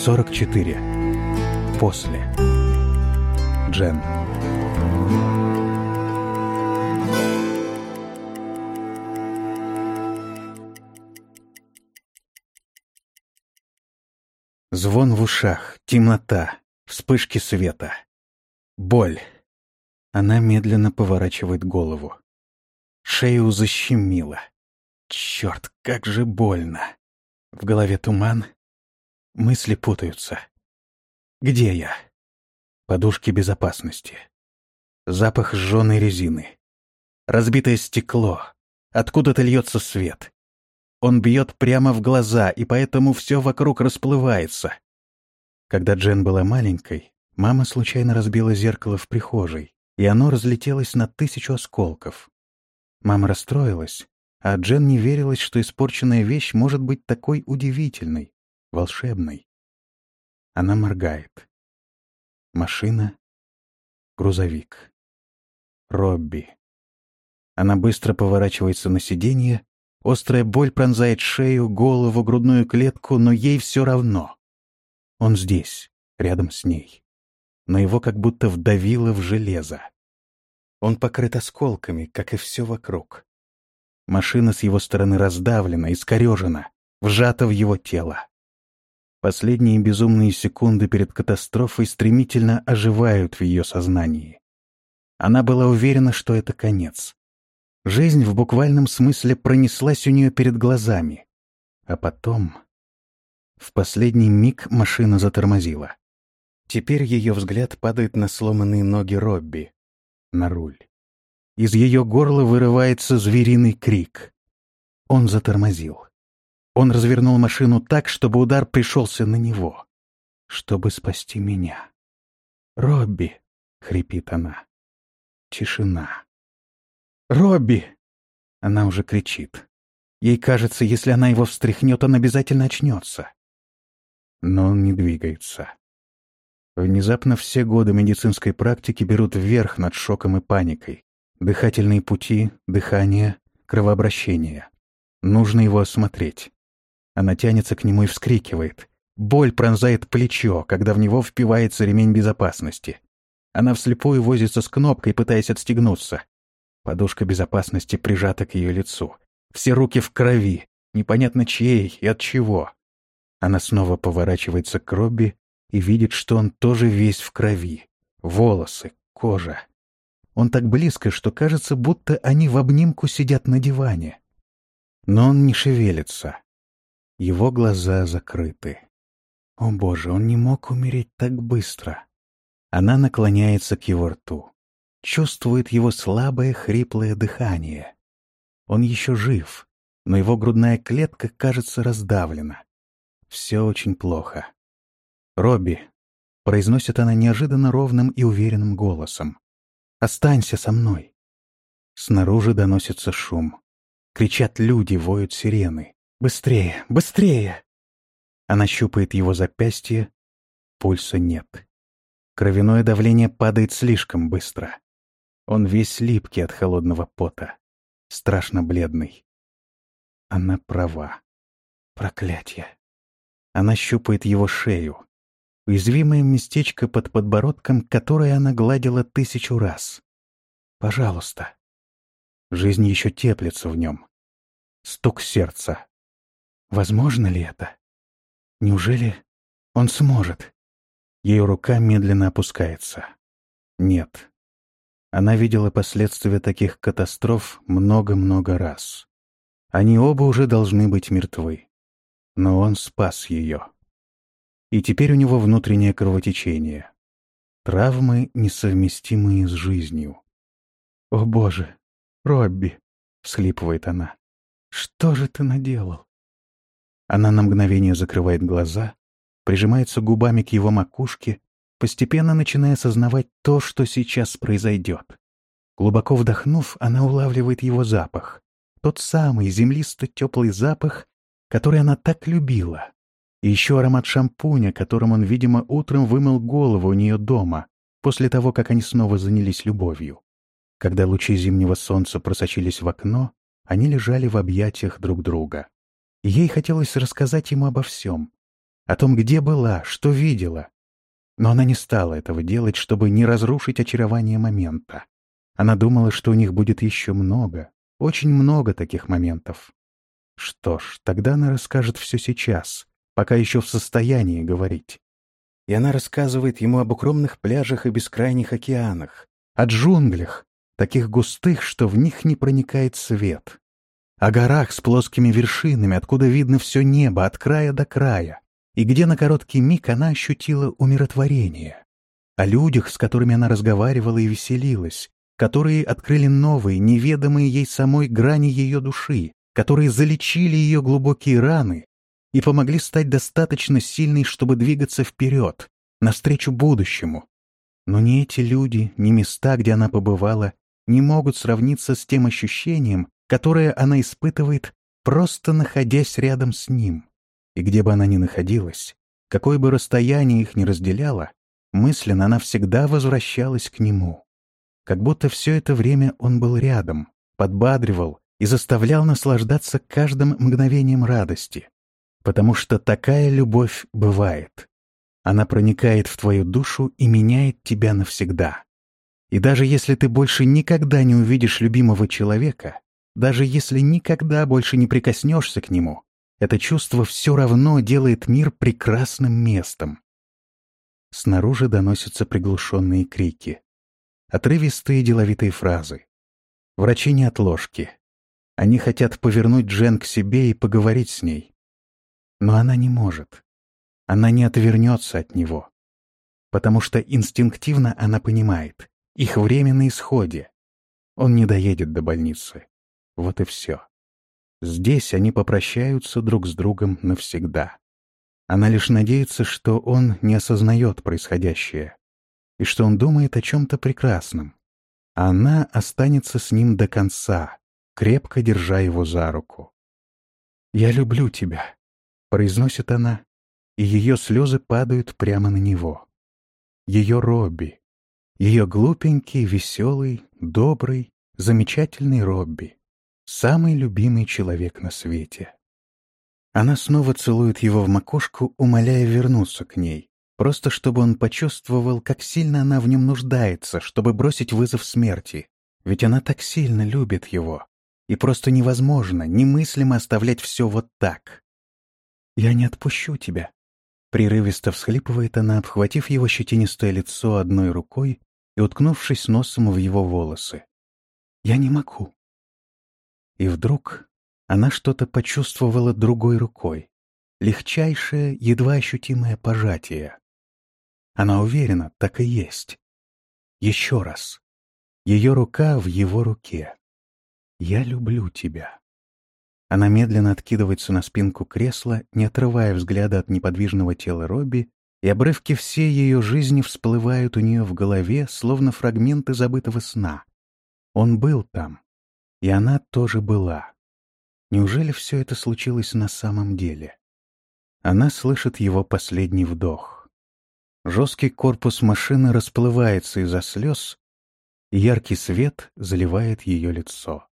44. После. Джен. Звон в ушах, темнота, вспышки света. Боль. Она медленно поворачивает голову. Шею защемило. Черт, как же больно. В голове туман. Мысли путаются. Где я? Подушки безопасности. Запах сжженной резины. Разбитое стекло. Откуда-то льется свет. Он бьет прямо в глаза, и поэтому все вокруг расплывается. Когда Джен была маленькой, мама случайно разбила зеркало в прихожей, и оно разлетелось на тысячу осколков. Мама расстроилась, а Джен не верилась, что испорченная вещь может быть такой удивительной, волшебной. Она моргает. Машина. Грузовик. Робби. Она быстро поворачивается на сиденье. Острая боль пронзает шею, голову, грудную клетку, но ей все равно. Он здесь, рядом с ней. Но его как будто вдавило в железо. Он покрыт осколками, как и все вокруг. Машина с его стороны раздавлена, искорежена, вжата в его тело. Последние безумные секунды перед катастрофой стремительно оживают в ее сознании. Она была уверена, что это конец. Жизнь в буквальном смысле пронеслась у нее перед глазами. А потом... В последний миг машина затормозила. Теперь ее взгляд падает на сломанные ноги Робби, на руль. Из ее горла вырывается звериный крик. Он затормозил. Он развернул машину так, чтобы удар пришелся на него. Чтобы спасти меня. «Робби!» — хрипит она. Тишина. «Робби!» Она уже кричит. Ей кажется, если она его встряхнет, он обязательно очнется. Но он не двигается. Внезапно все годы медицинской практики берут вверх над шоком и паникой. Дыхательные пути, дыхание, кровообращение. Нужно его осмотреть. Она тянется к нему и вскрикивает. Боль пронзает плечо, когда в него впивается ремень безопасности. Она вслепую возится с кнопкой, пытаясь отстегнуться. Подушка безопасности прижата к ее лицу. Все руки в крови, непонятно чьей и от чего. Она снова поворачивается к Робби и видит, что он тоже весь в крови. Волосы, кожа. Он так близко, что кажется, будто они в обнимку сидят на диване. Но он не шевелится. Его глаза закрыты. О боже, он не мог умереть так быстро. Она наклоняется к его рту. Чувствует его слабое хриплое дыхание. Он еще жив, но его грудная клетка кажется раздавлена. Все очень плохо. «Робби», — произносит она неожиданно ровным и уверенным голосом. Останься со мной. Снаружи доносится шум. Кричат люди, воют сирены. Быстрее, быстрее! Она щупает его запястье. Пульса нет. Кровяное давление падает слишком быстро. Он весь липкий от холодного пота. Страшно бледный. Она права. Проклятье. Она щупает его шею уязвимое местечко под подбородком, которое она гладила тысячу раз. «Пожалуйста». Жизнь еще теплится в нем. Стук сердца. Возможно ли это? Неужели он сможет? Ее рука медленно опускается. Нет. Она видела последствия таких катастроф много-много раз. Они оба уже должны быть мертвы. Но он спас ее и теперь у него внутреннее кровотечение. Травмы, несовместимые с жизнью. «О, Боже! Робби!» — всхлипывает она. «Что же ты наделал?» Она на мгновение закрывает глаза, прижимается губами к его макушке, постепенно начиная осознавать то, что сейчас произойдет. Глубоко вдохнув, она улавливает его запах. Тот самый землисто-теплый запах, который она так любила, и еще аромат шампуня, которым он, видимо, утром вымыл голову у нее дома, после того, как они снова занялись любовью. Когда лучи зимнего солнца просочились в окно, они лежали в объятиях друг друга. Ей хотелось рассказать ему обо всем. о том, где была, что видела. Но она не стала этого делать, чтобы не разрушить очарование момента. Она думала, что у них будет еще много, очень много таких моментов. Что ж, тогда она расскажет все сейчас, пока еще в состоянии говорить. И она рассказывает ему об укромных пляжах и бескрайних океанах, о джунглях, таких густых, что в них не проникает свет, о горах с плоскими вершинами, откуда видно все небо от края до края, и где на короткий миг она ощутила умиротворение, о людях, с которыми она разговаривала и веселилась, которые открыли новые, неведомые ей самой грани ее души, которые залечили ее глубокие раны и помогли стать достаточно сильной, чтобы двигаться вперед, навстречу будущему. Но ни эти люди, ни места, где она побывала, не могут сравниться с тем ощущением, которое она испытывает, просто находясь рядом с ним. И где бы она ни находилась, какое бы расстояние их ни разделяло, мысленно она всегда возвращалась к нему. Как будто все это время он был рядом, подбадривал и заставлял наслаждаться каждым мгновением радости. Потому что такая любовь бывает. Она проникает в твою душу и меняет тебя навсегда. И даже если ты больше никогда не увидишь любимого человека, даже если никогда больше не прикоснешься к нему, это чувство все равно делает мир прекрасным местом. Снаружи доносятся приглушенные крики. Отрывистые деловитые фразы. Врачи не от ложки. Они хотят повернуть Джен к себе и поговорить с ней. Но она не может. Она не отвернется от него. Потому что инстинктивно она понимает, их время на исходе. Он не доедет до больницы. Вот и все. Здесь они попрощаются друг с другом навсегда. Она лишь надеется, что он не осознает происходящее, и что он думает о чем-то прекрасном. Она останется с ним до конца, крепко держа его за руку. «Я люблю тебя», — произносит она, и ее слезы падают прямо на него. Ее Робби, ее глупенький, веселый, добрый, замечательный Робби самый любимый человек на свете. Она снова целует его в макушку, умоляя вернуться к ней, просто чтобы он почувствовал, как сильно она в нем нуждается, чтобы бросить вызов смерти. Ведь она так сильно любит его. И просто невозможно, немыслимо оставлять все вот так. «Я не отпущу тебя», — прерывисто всхлипывает она, обхватив его щетинистое лицо одной рукой и уткнувшись носом в его волосы. «Я не могу. И вдруг она что-то почувствовала другой рукой. Легчайшее, едва ощутимое пожатие. Она уверена, так и есть. Еще раз. Ее рука в его руке. «Я люблю тебя». Она медленно откидывается на спинку кресла, не отрывая взгляда от неподвижного тела Робби, и обрывки всей ее жизни всплывают у нее в голове, словно фрагменты забытого сна. Он был там, и она тоже была. Неужели все это случилось на самом деле? Она слышит его последний вдох. Жесткий корпус машины расплывается из-за слез, и яркий свет заливает ее лицо.